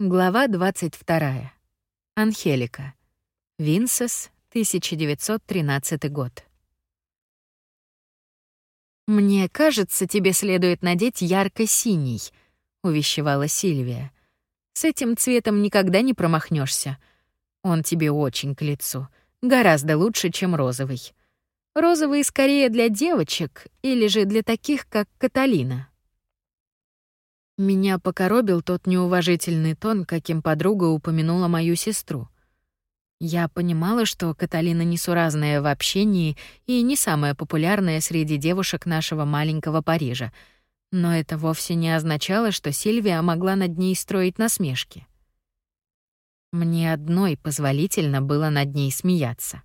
Глава 22. Анхелика. Винсес, 1913 год. «Мне кажется, тебе следует надеть ярко-синий», — увещевала Сильвия. «С этим цветом никогда не промахнешься. Он тебе очень к лицу, гораздо лучше, чем розовый. Розовый скорее для девочек или же для таких, как Каталина». Меня покоробил тот неуважительный тон, каким подруга упомянула мою сестру. Я понимала, что Каталина несуразная в общении и не самая популярная среди девушек нашего маленького Парижа, но это вовсе не означало, что Сильвия могла над ней строить насмешки. Мне одной позволительно было над ней смеяться.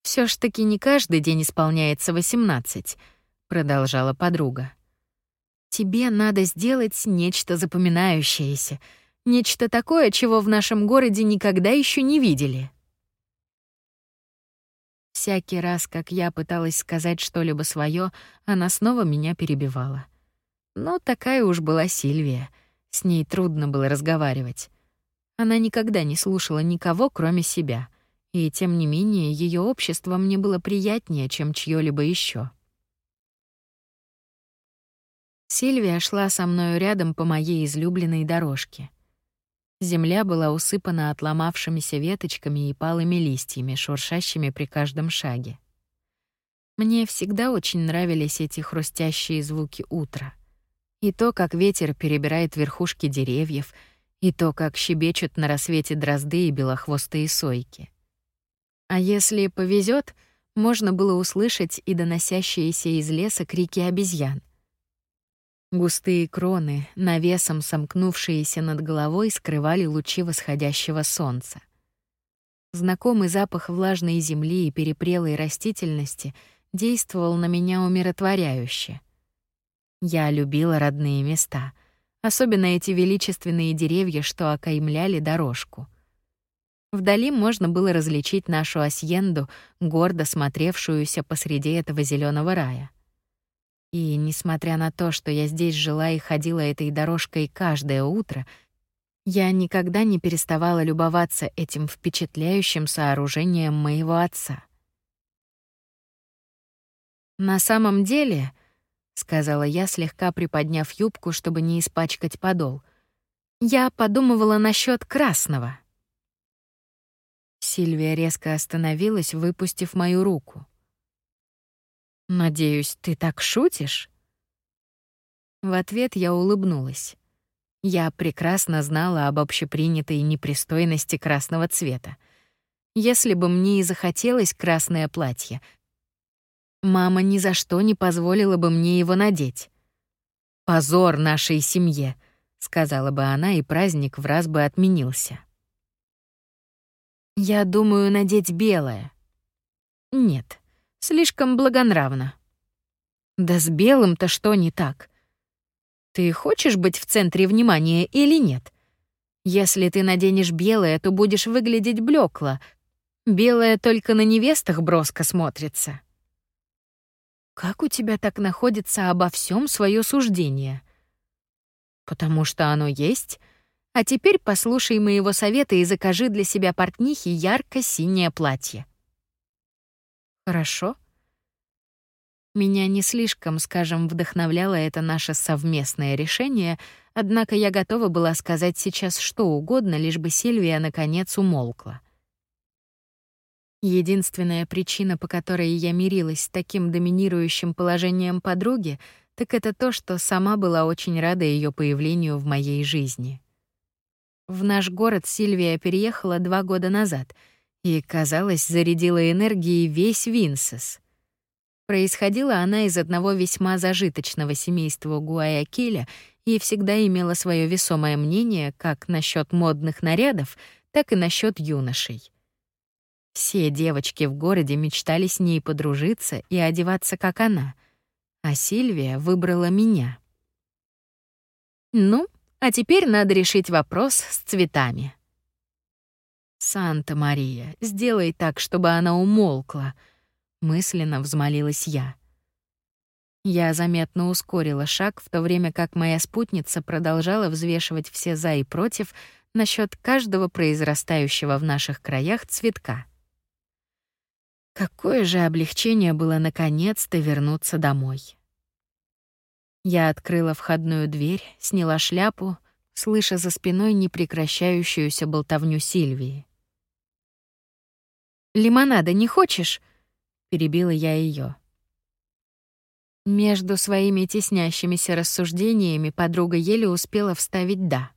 Все ж таки не каждый день исполняется восемнадцать, продолжала подруга. Тебе надо сделать нечто запоминающееся, нечто такое, чего в нашем городе никогда еще не видели. Всякий раз, как я пыталась сказать что-либо свое, она снова меня перебивала. Но такая уж была Сильвия, с ней трудно было разговаривать. Она никогда не слушала никого, кроме себя, и тем не менее ее общество мне было приятнее, чем чьё-либо еще. Сильвия шла со мною рядом по моей излюбленной дорожке. Земля была усыпана отломавшимися веточками и палыми листьями, шуршащими при каждом шаге. Мне всегда очень нравились эти хрустящие звуки утра. И то, как ветер перебирает верхушки деревьев, и то, как щебечут на рассвете дрозды и белохвостые сойки. А если повезет, можно было услышать и доносящиеся из леса крики обезьян. Густые кроны, навесом сомкнувшиеся над головой, скрывали лучи восходящего солнца. Знакомый запах влажной земли и перепрелой растительности действовал на меня умиротворяюще. Я любила родные места, особенно эти величественные деревья, что окаймляли дорожку. Вдали можно было различить нашу асьенду, гордо смотревшуюся посреди этого зеленого рая. И несмотря на то, что я здесь жила и ходила этой дорожкой каждое утро, я никогда не переставала любоваться этим впечатляющим сооружением моего отца. На самом деле, сказала я, слегка приподняв юбку, чтобы не испачкать подол. Я подумывала насчет красного. Сильвия резко остановилась, выпустив мою руку. Надеюсь, ты так шутишь? В ответ я улыбнулась. Я прекрасно знала об общепринятой непристойности красного цвета. Если бы мне и захотелось красное платье, мама ни за что не позволила бы мне его надеть. Позор нашей семье, сказала бы она, и праздник в раз бы отменился. Я думаю надеть белое. Нет. Слишком благонравно. Да с белым-то что не так? Ты хочешь быть в центре внимания или нет? Если ты наденешь белое, то будешь выглядеть блекло. Белое только на невестах броско смотрится. Как у тебя так находится обо всем свое суждение? Потому что оно есть. А теперь послушай моего совета и закажи для себя портнихи ярко-синее платье. Хорошо. Меня не слишком, скажем, вдохновляло это наше совместное решение, однако я готова была сказать сейчас что угодно, лишь бы Сильвия наконец умолкла. Единственная причина, по которой я мирилась с таким доминирующим положением подруги, так это то, что сама была очень рада ее появлению в моей жизни. В наш город Сильвия переехала два года назад — и, казалось, зарядила энергией весь Винсес. Происходила она из одного весьма зажиточного семейства Гуаякиля и всегда имела свое весомое мнение как насчет модных нарядов, так и насчет юношей. Все девочки в городе мечтали с ней подружиться и одеваться как она, а Сильвия выбрала меня. Ну, а теперь надо решить вопрос с цветами. «Санта-Мария, сделай так, чтобы она умолкла», — мысленно взмолилась я. Я заметно ускорила шаг, в то время как моя спутница продолжала взвешивать все «за» и «против» насчет каждого произрастающего в наших краях цветка. Какое же облегчение было наконец-то вернуться домой. Я открыла входную дверь, сняла шляпу, слыша за спиной непрекращающуюся болтовню Сильвии. «Лимонада не хочешь?» — перебила я ее. Между своими теснящимися рассуждениями подруга еле успела вставить «да».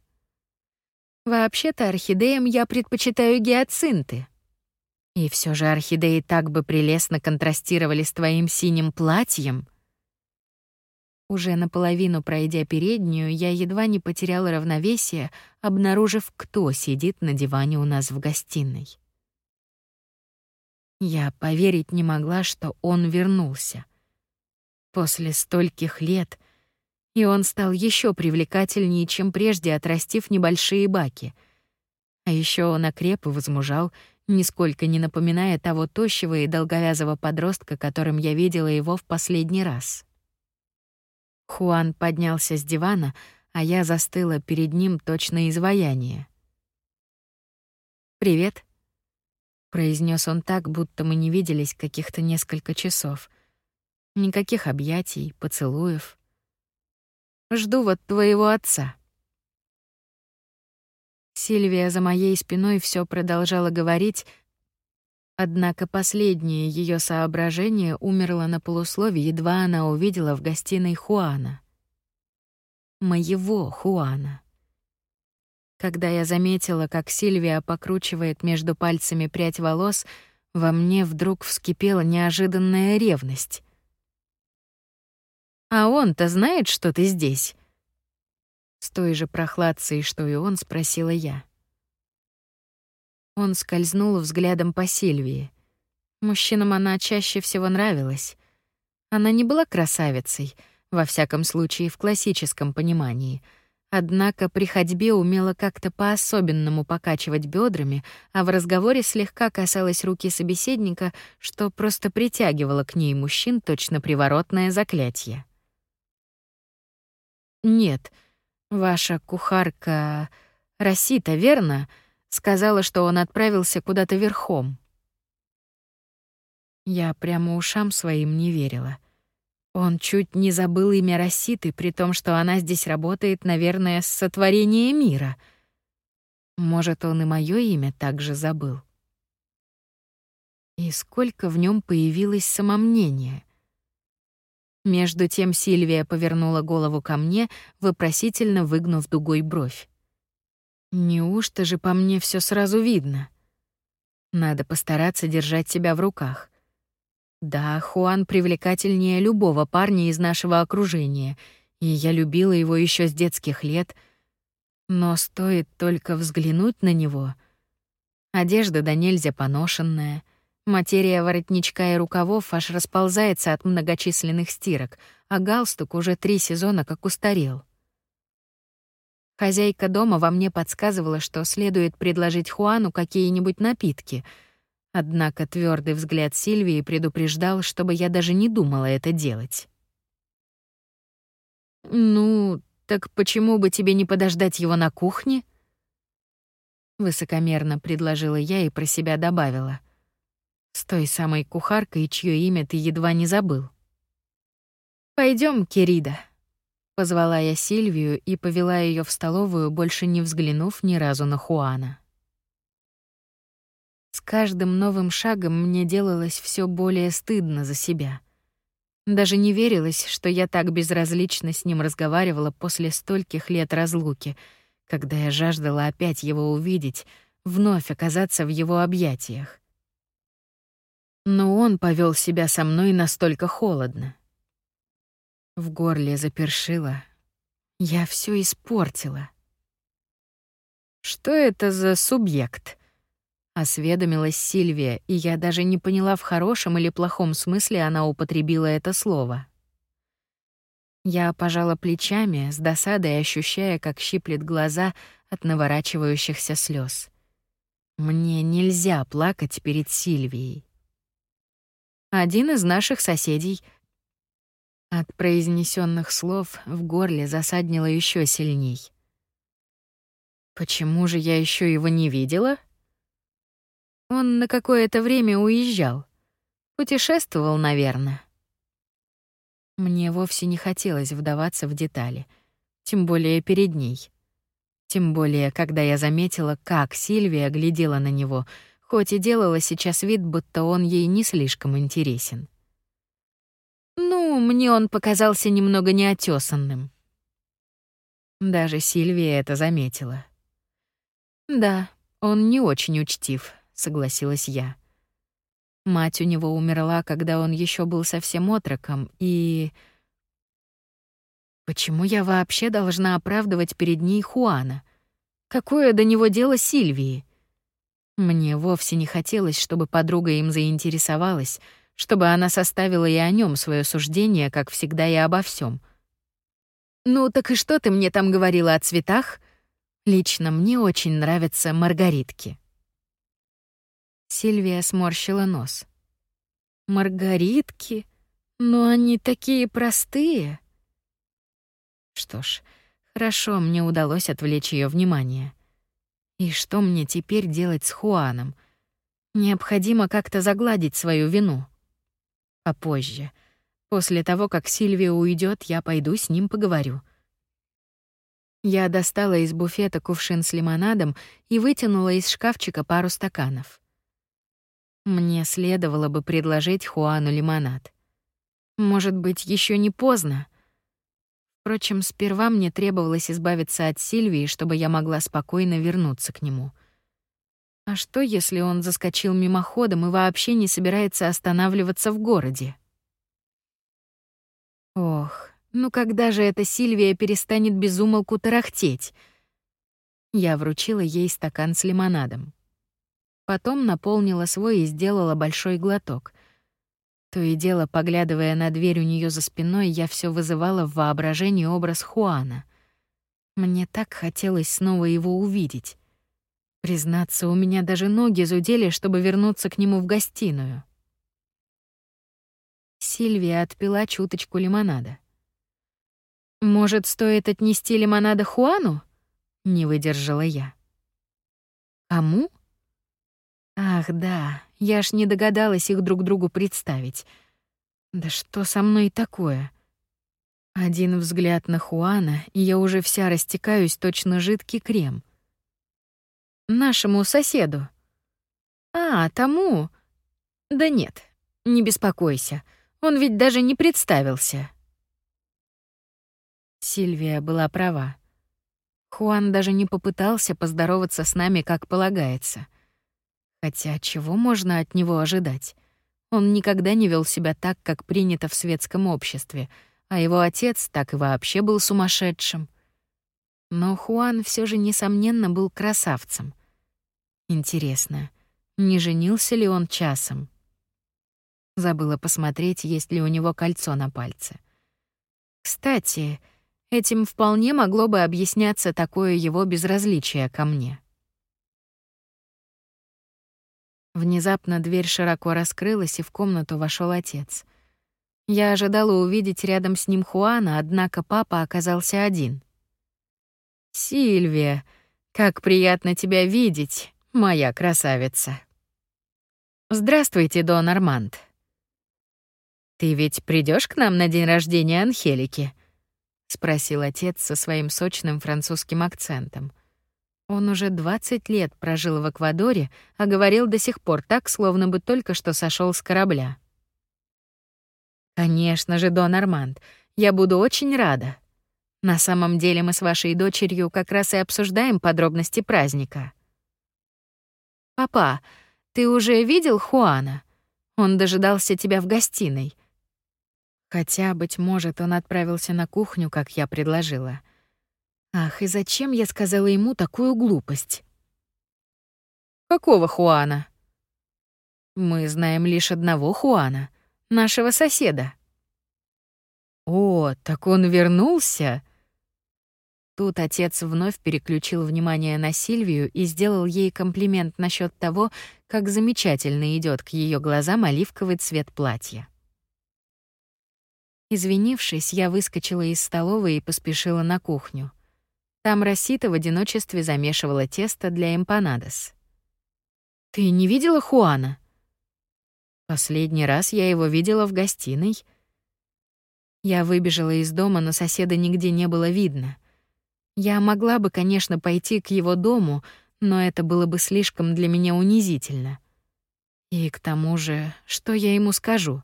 «Вообще-то орхидеям я предпочитаю гиацинты», и все же орхидеи так бы прелестно контрастировали с твоим синим платьем. Уже наполовину пройдя переднюю, я едва не потеряла равновесие, обнаружив, кто сидит на диване у нас в гостиной. Я поверить не могла, что он вернулся. После стольких лет, и он стал еще привлекательнее, чем прежде, отрастив небольшие баки. А еще он окреп и возмужал — нисколько не напоминая того тощего и долговязого подростка, которым я видела его в последний раз. Хуан поднялся с дивана, а я застыла перед ним точно изваяние. «Привет», — произнес он так, будто мы не виделись каких-то несколько часов. Никаких объятий, поцелуев. «Жду вот твоего отца». Сильвия за моей спиной все продолжала говорить, однако последнее ее соображение умерло на полуслове, едва она увидела в гостиной Хуана. Моего Хуана. Когда я заметила, как Сильвия покручивает между пальцами прядь волос, во мне вдруг вскипела неожиданная ревность. «А он-то знает, что ты здесь?» С той же прохладцей, что и он, спросила я. Он скользнул взглядом по Сильвии. Мужчинам она чаще всего нравилась. Она не была красавицей, во всяком случае в классическом понимании. Однако при ходьбе умела как-то по-особенному покачивать бедрами, а в разговоре слегка касалась руки собеседника, что просто притягивало к ней мужчин точно приворотное заклятие. Нет, Ваша кухарка Расита, верно? Сказала, что он отправился куда-то верхом. Я прямо ушам своим не верила. Он чуть не забыл имя Раситы, при том, что она здесь работает, наверное, с сотворения мира. Может, он и мое имя также забыл. И сколько в нем появилось самомнения — между тем Сильвия повернула голову ко мне, вопросительно выгнув дугой бровь. Неужто же по мне все сразу видно? Надо постараться держать себя в руках. Да, Хуан привлекательнее любого парня из нашего окружения, и я любила его еще с детских лет. Но стоит только взглянуть на него. Одежда да нельзя поношенная — Материя воротничка и рукавов аж расползается от многочисленных стирок, а галстук уже три сезона как устарел. Хозяйка дома во мне подсказывала, что следует предложить Хуану какие-нибудь напитки. Однако твердый взгляд Сильвии предупреждал, чтобы я даже не думала это делать. «Ну, так почему бы тебе не подождать его на кухне?» Высокомерно предложила я и про себя добавила — с той самой кухаркой, чье имя ты едва не забыл. Пойдем, Кирида», — позвала я Сильвию и повела ее в столовую, больше не взглянув ни разу на Хуана. С каждым новым шагом мне делалось все более стыдно за себя. Даже не верилось, что я так безразлично с ним разговаривала после стольких лет разлуки, когда я жаждала опять его увидеть, вновь оказаться в его объятиях. Но он повел себя со мной настолько холодно. В горле запершило. Я все испортила. «Что это за субъект?» — осведомилась Сильвия, и я даже не поняла, в хорошем или плохом смысле она употребила это слово. Я пожала плечами, с досадой ощущая, как щиплет глаза от наворачивающихся слез. Мне нельзя плакать перед Сильвией один из наших соседей. От произнесенных слов в горле засаднило еще сильней. Почему же я еще его не видела? Он на какое-то время уезжал. Путешествовал, наверное. Мне вовсе не хотелось вдаваться в детали, тем более перед ней. Тем более, когда я заметила, как Сильвия глядела на него, хоть и делала сейчас вид, будто он ей не слишком интересен. Ну, мне он показался немного неотесанным. Даже Сильвия это заметила. Да, он не очень учтив, согласилась я. Мать у него умерла, когда он еще был совсем отроком, и почему я вообще должна оправдывать перед ней Хуана? Какое до него дело Сильвии? Мне вовсе не хотелось, чтобы подруга им заинтересовалась, чтобы она составила и о нем свое суждение, как всегда и обо всем. Ну так и что ты мне там говорила о цветах? Лично мне очень нравятся маргаритки. Сильвия сморщила нос. Маргаритки? Но они такие простые. Что ж, хорошо, мне удалось отвлечь ее внимание. И что мне теперь делать с Хуаном? Необходимо как-то загладить свою вину. А позже, после того, как Сильвия уйдет, я пойду с ним поговорю. Я достала из буфета кувшин с лимонадом и вытянула из шкафчика пару стаканов. Мне следовало бы предложить Хуану лимонад. Может быть, еще не поздно. Впрочем, сперва мне требовалось избавиться от Сильвии, чтобы я могла спокойно вернуться к нему. А что, если он заскочил мимоходом и вообще не собирается останавливаться в городе? Ох, ну когда же эта Сильвия перестанет безумолку тарахтеть? Я вручила ей стакан с лимонадом. Потом наполнила свой и сделала большой глоток. То и дело, поглядывая на дверь у нее за спиной, я все вызывала в воображении образ Хуана. Мне так хотелось снова его увидеть. Признаться, у меня даже ноги зудели, чтобы вернуться к нему в гостиную. Сильвия отпила чуточку лимонада. «Может, стоит отнести лимонада Хуану?» — не выдержала я. «Кому?» Ах, да, я ж не догадалась их друг другу представить. Да что со мной такое? Один взгляд на Хуана, и я уже вся растекаюсь, точно жидкий крем. Нашему соседу. А, тому. Да нет, не беспокойся. Он ведь даже не представился. Сильвия была права. Хуан даже не попытался поздороваться с нами, как полагается. Хотя чего можно от него ожидать? Он никогда не вел себя так, как принято в светском обществе, а его отец так и вообще был сумасшедшим. Но Хуан все же, несомненно, был красавцем. Интересно, не женился ли он часом? Забыла посмотреть, есть ли у него кольцо на пальце. Кстати, этим вполне могло бы объясняться такое его безразличие ко мне. Внезапно дверь широко раскрылась, и в комнату вошел отец. Я ожидала увидеть рядом с ним Хуана, однако папа оказался один. «Сильвия, как приятно тебя видеть, моя красавица!» «Здравствуйте, Дон Арманд!» «Ты ведь придешь к нам на день рождения Анхелики?» — спросил отец со своим сочным французским акцентом. Он уже 20 лет прожил в Эквадоре, а говорил до сих пор так, словно бы только что сошел с корабля. Конечно же, Дон Арманд, я буду очень рада. На самом деле мы с вашей дочерью как раз и обсуждаем подробности праздника. Папа, ты уже видел Хуана? Он дожидался тебя в гостиной. Хотя, быть может, он отправился на кухню, как я предложила. Ах, и зачем я сказала ему такую глупость? Какого Хуана? Мы знаем лишь одного Хуана, нашего соседа. О, так он вернулся. Тут отец вновь переключил внимание на Сильвию и сделал ей комплимент насчет того, как замечательно идет к ее глазам оливковый цвет платья. Извинившись, я выскочила из столовой и поспешила на кухню. Там Росита в одиночестве замешивала тесто для эмпанадос. «Ты не видела Хуана?» «Последний раз я его видела в гостиной». Я выбежала из дома, но соседа нигде не было видно. Я могла бы, конечно, пойти к его дому, но это было бы слишком для меня унизительно. И к тому же, что я ему скажу?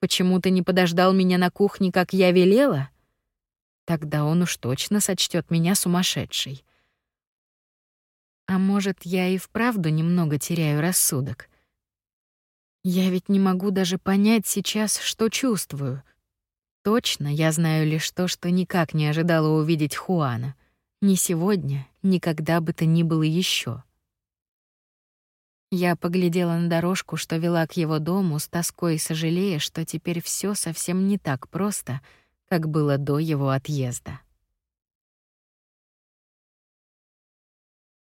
Почему ты не подождал меня на кухне, как я велела? Тогда он уж точно сочтет меня сумасшедшей. А может, я и вправду немного теряю рассудок? Я ведь не могу даже понять сейчас, что чувствую. Точно я знаю лишь то, что никак не ожидала увидеть Хуана. Ни сегодня, ни когда бы то ни было еще. Я поглядела на дорожку, что вела к его дому, с тоской сожалея, что теперь все совсем не так просто, как было до его отъезда.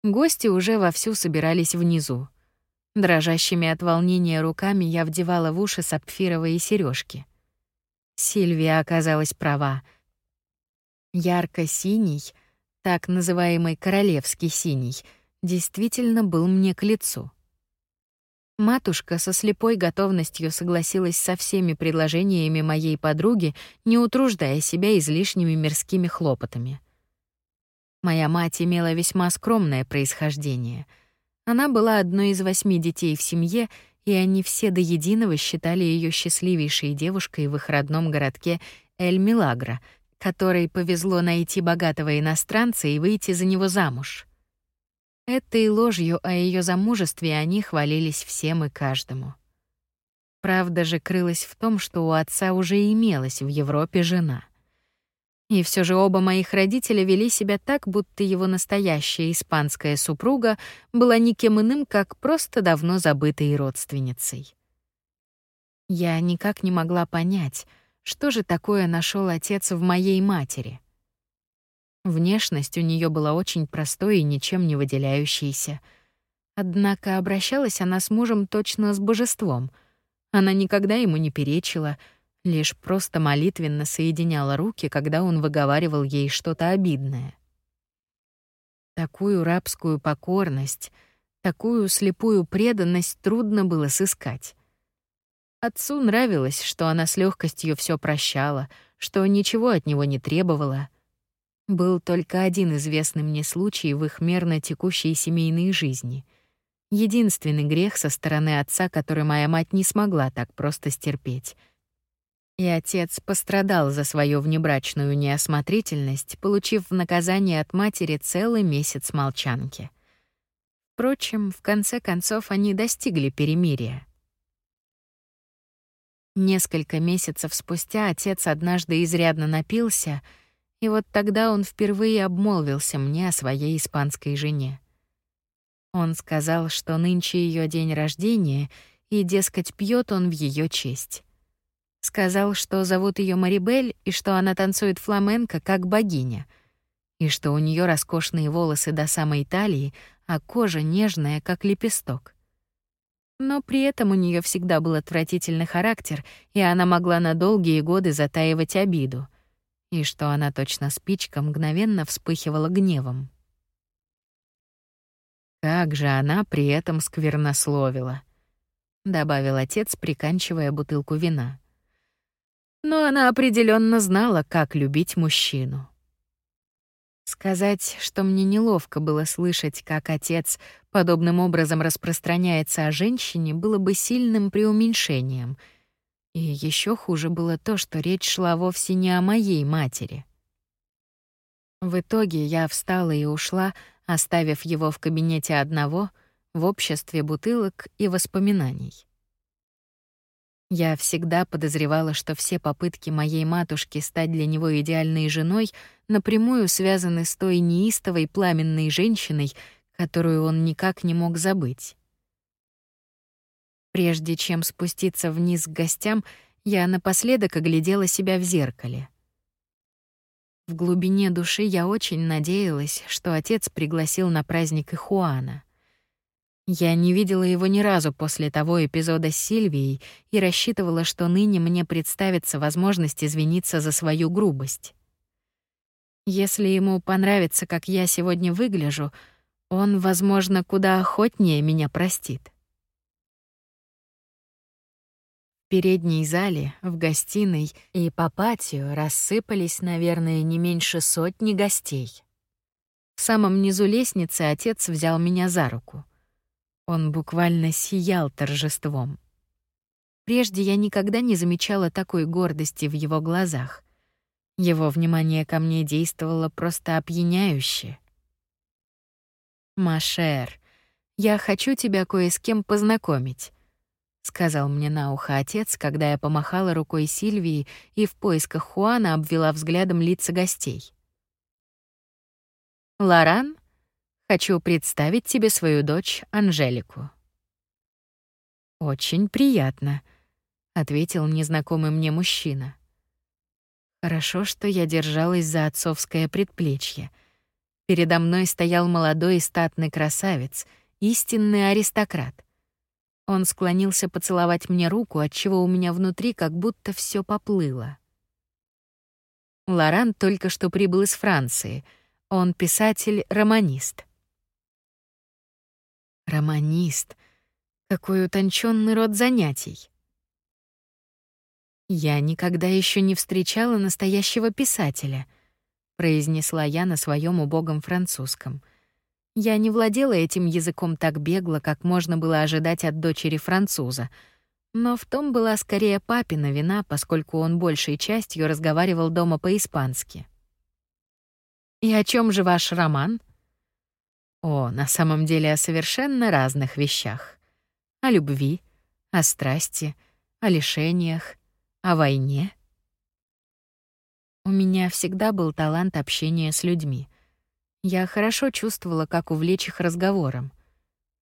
Гости уже вовсю собирались внизу. Дрожащими от волнения руками я вдевала в уши сапфировые сережки. Сильвия оказалась права. Ярко-синий, так называемый королевский синий, действительно был мне к лицу. Матушка со слепой готовностью согласилась со всеми предложениями моей подруги, не утруждая себя излишними мирскими хлопотами. Моя мать имела весьма скромное происхождение. Она была одной из восьми детей в семье, и они все до единого считали ее счастливейшей девушкой в их родном городке Эль-Милагро, которой повезло найти богатого иностранца и выйти за него замуж. Этой ложью о ее замужестве они хвалились всем и каждому. Правда же крылась в том, что у отца уже имелась в Европе жена. И все же оба моих родителя вели себя так, будто его настоящая испанская супруга была никем иным, как просто давно забытой родственницей. Я никак не могла понять, что же такое нашел отец в моей матери — Внешность у нее была очень простой и ничем не выделяющейся. Однако обращалась она с мужем точно с божеством. Она никогда ему не перечила, лишь просто молитвенно соединяла руки, когда он выговаривал ей что-то обидное. Такую рабскую покорность, такую слепую преданность трудно было сыскать. Отцу нравилось, что она с легкостью все прощала, что ничего от него не требовала — был только один известный мне случай в их мерно текущей семейной жизни. Единственный грех со стороны отца, который моя мать не смогла так просто стерпеть. И отец пострадал за свою внебрачную неосмотрительность, получив в наказание от матери целый месяц молчанки. Впрочем, в конце концов они достигли перемирия. Несколько месяцев спустя отец однажды изрядно напился — и вот тогда он впервые обмолвился мне о своей испанской жене. Он сказал, что нынче ее день рождения, и, дескать, пьет он в ее честь. Сказал, что зовут ее Марибель и что она танцует фламенко как богиня, и что у нее роскошные волосы до самой талии, а кожа нежная, как лепесток. Но при этом у нее всегда был отвратительный характер, и она могла на долгие годы затаивать обиду — и что она точно спичка мгновенно вспыхивала гневом. Как же она при этом сквернословила, добавил отец, приканчивая бутылку вина. Но она определенно знала, как любить мужчину. Сказать, что мне неловко было слышать, как отец подобным образом распространяется о женщине, было бы сильным преуменьшением — и еще хуже было то, что речь шла вовсе не о моей матери. В итоге я встала и ушла, оставив его в кабинете одного, в обществе бутылок и воспоминаний. Я всегда подозревала, что все попытки моей матушки стать для него идеальной женой напрямую связаны с той неистовой пламенной женщиной, которую он никак не мог забыть. Прежде чем спуститься вниз к гостям, я напоследок оглядела себя в зеркале. В глубине души я очень надеялась, что отец пригласил на праздник и Хуана. Я не видела его ни разу после того эпизода с Сильвией и рассчитывала, что ныне мне представится возможность извиниться за свою грубость. Если ему понравится, как я сегодня выгляжу, он, возможно, куда охотнее меня простит. Передней зале, в гостиной и по патио рассыпались, наверное, не меньше сотни гостей. В самом низу лестницы отец взял меня за руку. Он буквально сиял торжеством. Прежде я никогда не замечала такой гордости в его глазах. Его внимание ко мне действовало просто опьяняюще. «Машер, я хочу тебя кое с кем познакомить сказал мне на ухо отец, когда я помахала рукой Сильвии и в поисках Хуана обвела взглядом лица гостей. Лоран, хочу представить тебе свою дочь Анжелику. Очень приятно, ответил незнакомый мне мужчина. Хорошо, что я держалась за отцовское предплечье. Передо мной стоял молодой и статный красавец, истинный аристократ. Он склонился поцеловать мне руку, отчего у меня внутри как будто все поплыло. Лоран только что прибыл из Франции. Он писатель-романист. Романист. Какой утонченный род занятий. Я никогда еще не встречала настоящего писателя, произнесла я на своем убогом французском — я не владела этим языком так бегло, как можно было ожидать от дочери француза. Но в том была скорее папина вина, поскольку он большей частью разговаривал дома по-испански. «И о чем же ваш роман?» «О, на самом деле о совершенно разных вещах. О любви, о страсти, о лишениях, о войне». У меня всегда был талант общения с людьми — я хорошо чувствовала, как увлечь их разговором.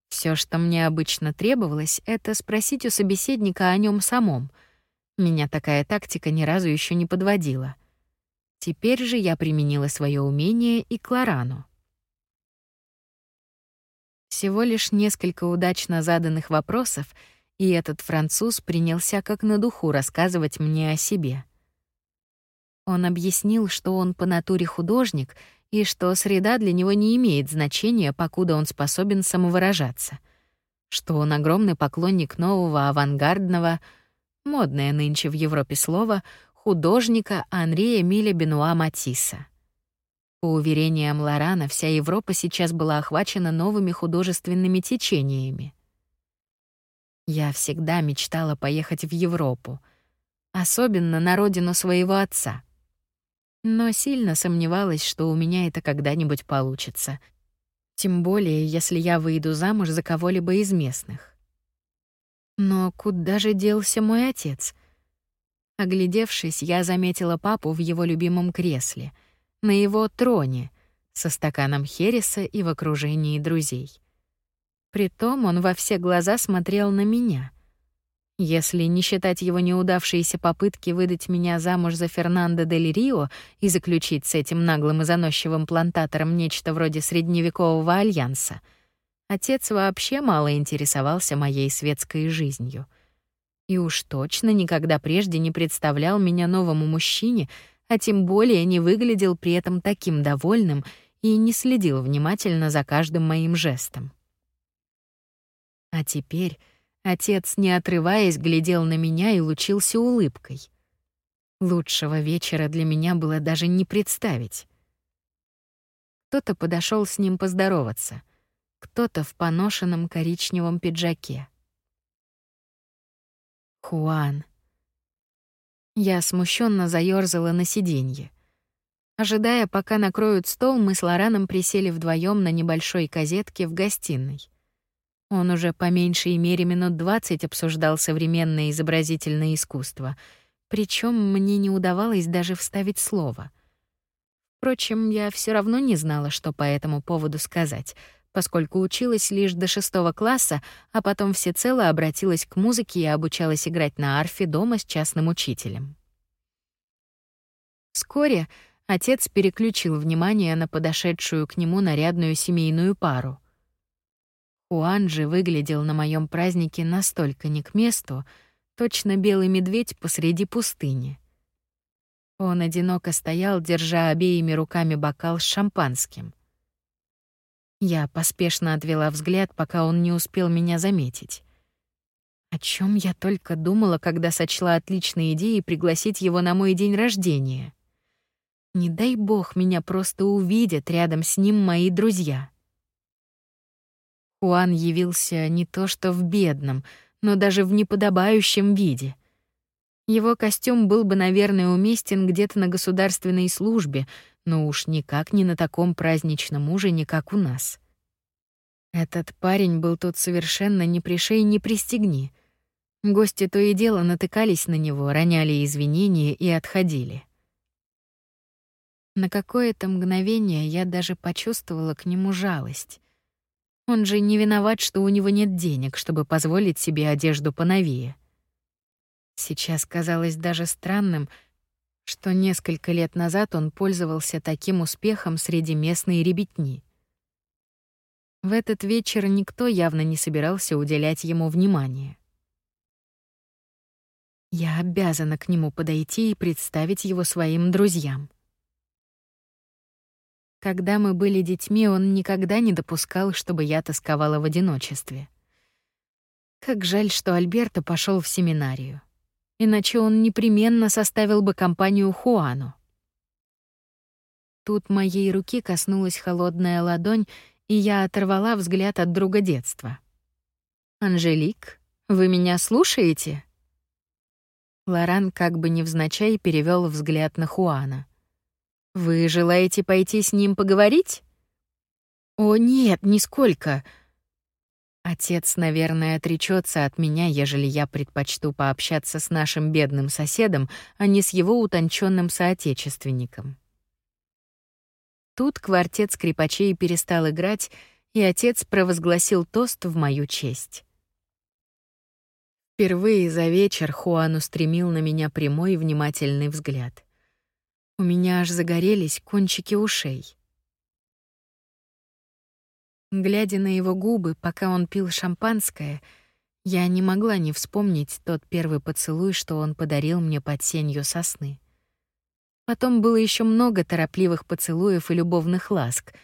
Все, что мне обычно требовалось, это спросить у собеседника о нем самом. Меня такая тактика ни разу еще не подводила. Теперь же я применила свое умение и к Лорану. Всего лишь несколько удачно заданных вопросов, и этот француз принялся как на духу рассказывать мне о себе. Он объяснил, что он по натуре художник — и что среда для него не имеет значения, покуда он способен самовыражаться, что он огромный поклонник нового авангардного, модное нынче в Европе слово, художника Анри Эмиля Бенуа Матисса. По уверениям Лорана, вся Европа сейчас была охвачена новыми художественными течениями. Я всегда мечтала поехать в Европу, особенно на родину своего отца — но сильно сомневалась, что у меня это когда-нибудь получится. Тем более, если я выйду замуж за кого-либо из местных. Но куда же делся мой отец? Оглядевшись, я заметила папу в его любимом кресле, на его троне, со стаканом хереса и в окружении друзей. Притом он во все глаза смотрел на меня. Если не считать его неудавшиеся попытки выдать меня замуж за Фернандо дель Рио и заключить с этим наглым и заносчивым плантатором нечто вроде средневекового альянса, отец вообще мало интересовался моей светской жизнью. И уж точно никогда прежде не представлял меня новому мужчине, а тем более не выглядел при этом таким довольным и не следил внимательно за каждым моим жестом. А теперь Отец, не отрываясь, глядел на меня и лучился улыбкой. Лучшего вечера для меня было даже не представить. Кто-то подошел с ним поздороваться, кто-то в поношенном коричневом пиджаке. Хуан. Я смущенно заёрзала на сиденье. Ожидая, пока накроют стол, мы с Лораном присели вдвоем на небольшой козетке в гостиной. Он уже по меньшей мере минут двадцать обсуждал современное изобразительное искусство, причем мне не удавалось даже вставить слово. Впрочем, я все равно не знала, что по этому поводу сказать, поскольку училась лишь до шестого класса, а потом всецело обратилась к музыке и обучалась играть на арфе дома с частным учителем. Вскоре отец переключил внимание на подошедшую к нему нарядную семейную пару — Хуан же выглядел на моем празднике настолько не к месту, точно белый медведь посреди пустыни. Он одиноко стоял, держа обеими руками бокал с шампанским. Я поспешно отвела взгляд, пока он не успел меня заметить. О чем я только думала, когда сочла отличной идеей пригласить его на мой день рождения. Не дай бог меня просто увидят рядом с ним мои друзья. Хуан явился не то что в бедном, но даже в неподобающем виде. Его костюм был бы, наверное, уместен где-то на государственной службе, но уж никак не на таком праздничном ужине, как у нас. Этот парень был тут совершенно ни пришей, ни пристегни. Гости то и дело натыкались на него, роняли извинения и отходили. На какое-то мгновение я даже почувствовала к нему жалость. Он же не виноват, что у него нет денег, чтобы позволить себе одежду поновее. Сейчас казалось даже странным, что несколько лет назад он пользовался таким успехом среди местной ребятни. В этот вечер никто явно не собирался уделять ему внимания. Я обязана к нему подойти и представить его своим друзьям. Когда мы были детьми, он никогда не допускал, чтобы я тосковала в одиночестве. Как жаль, что Альберто пошел в семинарию. Иначе он непременно составил бы компанию Хуану. Тут моей руки коснулась холодная ладонь, и я оторвала взгляд от друга детства. «Анжелик, вы меня слушаете?» Лоран как бы невзначай перевел взгляд на Хуана. Вы желаете пойти с ним поговорить? О, нет, нисколько. Отец, наверное, отречется от меня, ежели я предпочту пообщаться с нашим бедным соседом, а не с его утонченным соотечественником. Тут квартет скрипачей перестал играть, и отец провозгласил тост в мою честь. Впервые за вечер Хуан устремил на меня прямой внимательный взгляд. У меня аж загорелись кончики ушей. Глядя на его губы, пока он пил шампанское, я не могла не вспомнить тот первый поцелуй, что он подарил мне под сенью сосны. Потом было еще много торопливых поцелуев и любовных ласк.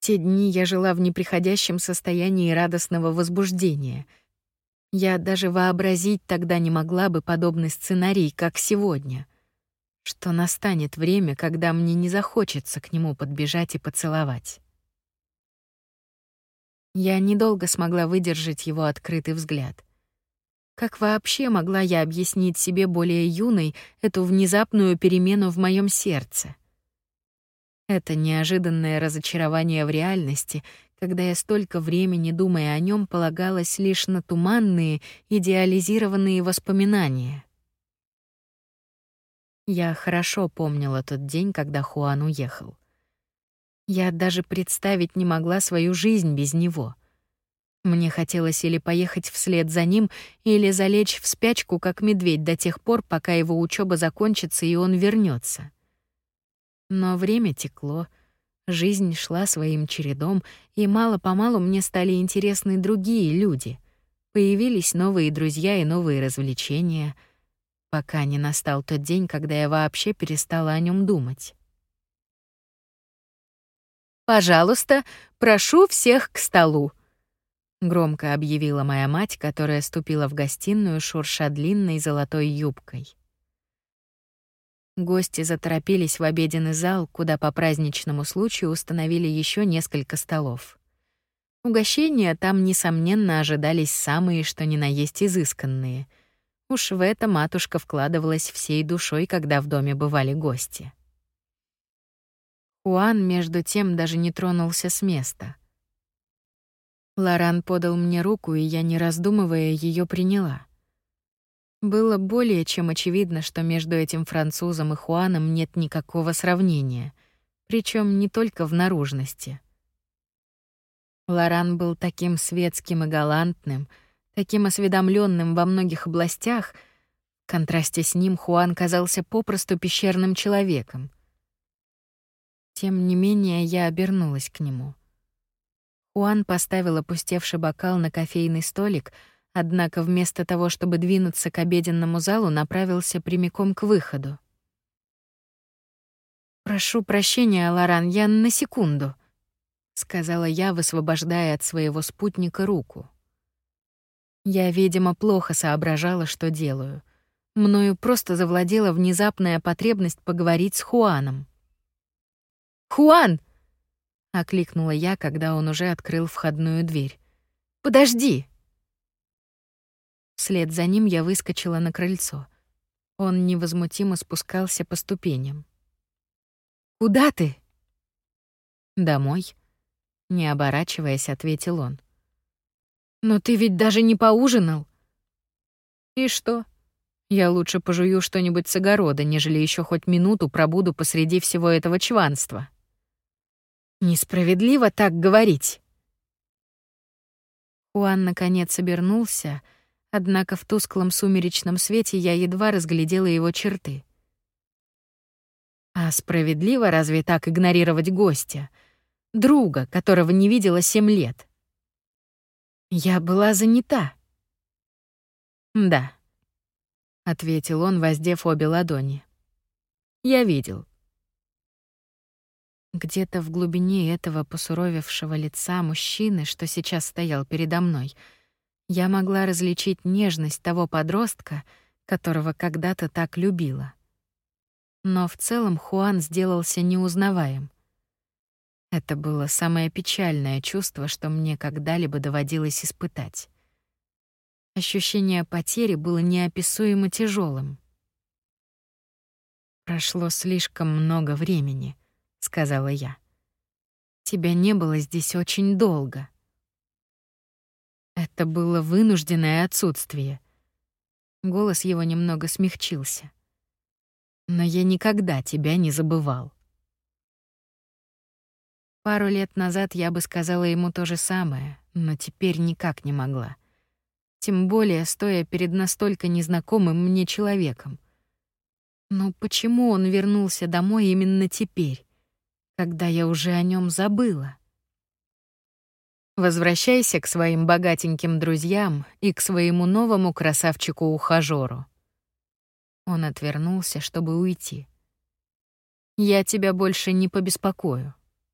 В те дни я жила в неприходящем состоянии радостного возбуждения. Я даже вообразить тогда не могла бы подобный сценарий, как сегодня что настанет время, когда мне не захочется к нему подбежать и поцеловать. Я недолго смогла выдержать его открытый взгляд. Как вообще могла я объяснить себе более юной эту внезапную перемену в моем сердце? Это неожиданное разочарование в реальности, когда я столько времени, думая о нем, полагалась лишь на туманные, идеализированные воспоминания — я хорошо помнила тот день, когда Хуан уехал. Я даже представить не могла свою жизнь без него. Мне хотелось или поехать вслед за ним, или залечь в спячку, как медведь, до тех пор, пока его учеба закончится и он вернется. Но время текло, жизнь шла своим чередом, и мало-помалу мне стали интересны другие люди. Появились новые друзья и новые развлечения — пока не настал тот день, когда я вообще перестала о нем думать. «Пожалуйста, прошу всех к столу», — громко объявила моя мать, которая ступила в гостиную, шурша длинной золотой юбкой. Гости заторопились в обеденный зал, куда по праздничному случаю установили еще несколько столов. Угощения там, несомненно, ожидались самые, что ни на есть изысканные — Уж в это матушка вкладывалась всей душой, когда в доме бывали гости. Хуан, между тем, даже не тронулся с места. Лоран подал мне руку, и я, не раздумывая, ее приняла. Было более чем очевидно, что между этим французом и Хуаном нет никакого сравнения, причем не только в наружности. Лоран был таким светским и галантным — таким осведомленным во многих областях, в контрасте с ним Хуан казался попросту пещерным человеком. Тем не менее, я обернулась к нему. Хуан поставил опустевший бокал на кофейный столик, однако вместо того, чтобы двинуться к обеденному залу, направился прямиком к выходу. «Прошу прощения, Лоран, я на секунду», — сказала я, высвобождая от своего спутника руку. Я, видимо, плохо соображала, что делаю. Мною просто завладела внезапная потребность поговорить с Хуаном. «Хуан!» — окликнула я, когда он уже открыл входную дверь. «Подожди!» Вслед за ним я выскочила на крыльцо. Он невозмутимо спускался по ступеням. «Куда ты?» «Домой», — не оборачиваясь, ответил он. «Но ты ведь даже не поужинал». «И что? Я лучше пожую что-нибудь с огорода, нежели еще хоть минуту пробуду посреди всего этого чванства». Несправедливо так говорить. Хуан наконец обернулся, однако в тусклом сумеречном свете я едва разглядела его черты. А справедливо разве так игнорировать гостя, друга, которого не видела семь лет? Я была занята. Да, ответил он, воздев обе ладони. Я видел. Где-то в глубине этого посуровевшего лица мужчины, что сейчас стоял передо мной, я могла различить нежность того подростка, которого когда-то так любила. Но в целом Хуан сделался неузнаваем. Это было самое печальное чувство, что мне когда-либо доводилось испытать. Ощущение потери было неописуемо тяжелым. Прошло слишком много времени —— сказала я. «Тебя не было здесь очень долго». Это было вынужденное отсутствие. Голос его немного смягчился. «Но я никогда тебя не забывал». Пару лет назад я бы сказала ему то же самое, но теперь никак не могла. Тем более, стоя перед настолько незнакомым мне человеком. Но почему он вернулся домой именно теперь? когда я уже о нем забыла. Возвращайся к своим богатеньким друзьям и к своему новому красавчику-ухажёру. Он отвернулся, чтобы уйти. Я тебя больше не побеспокою.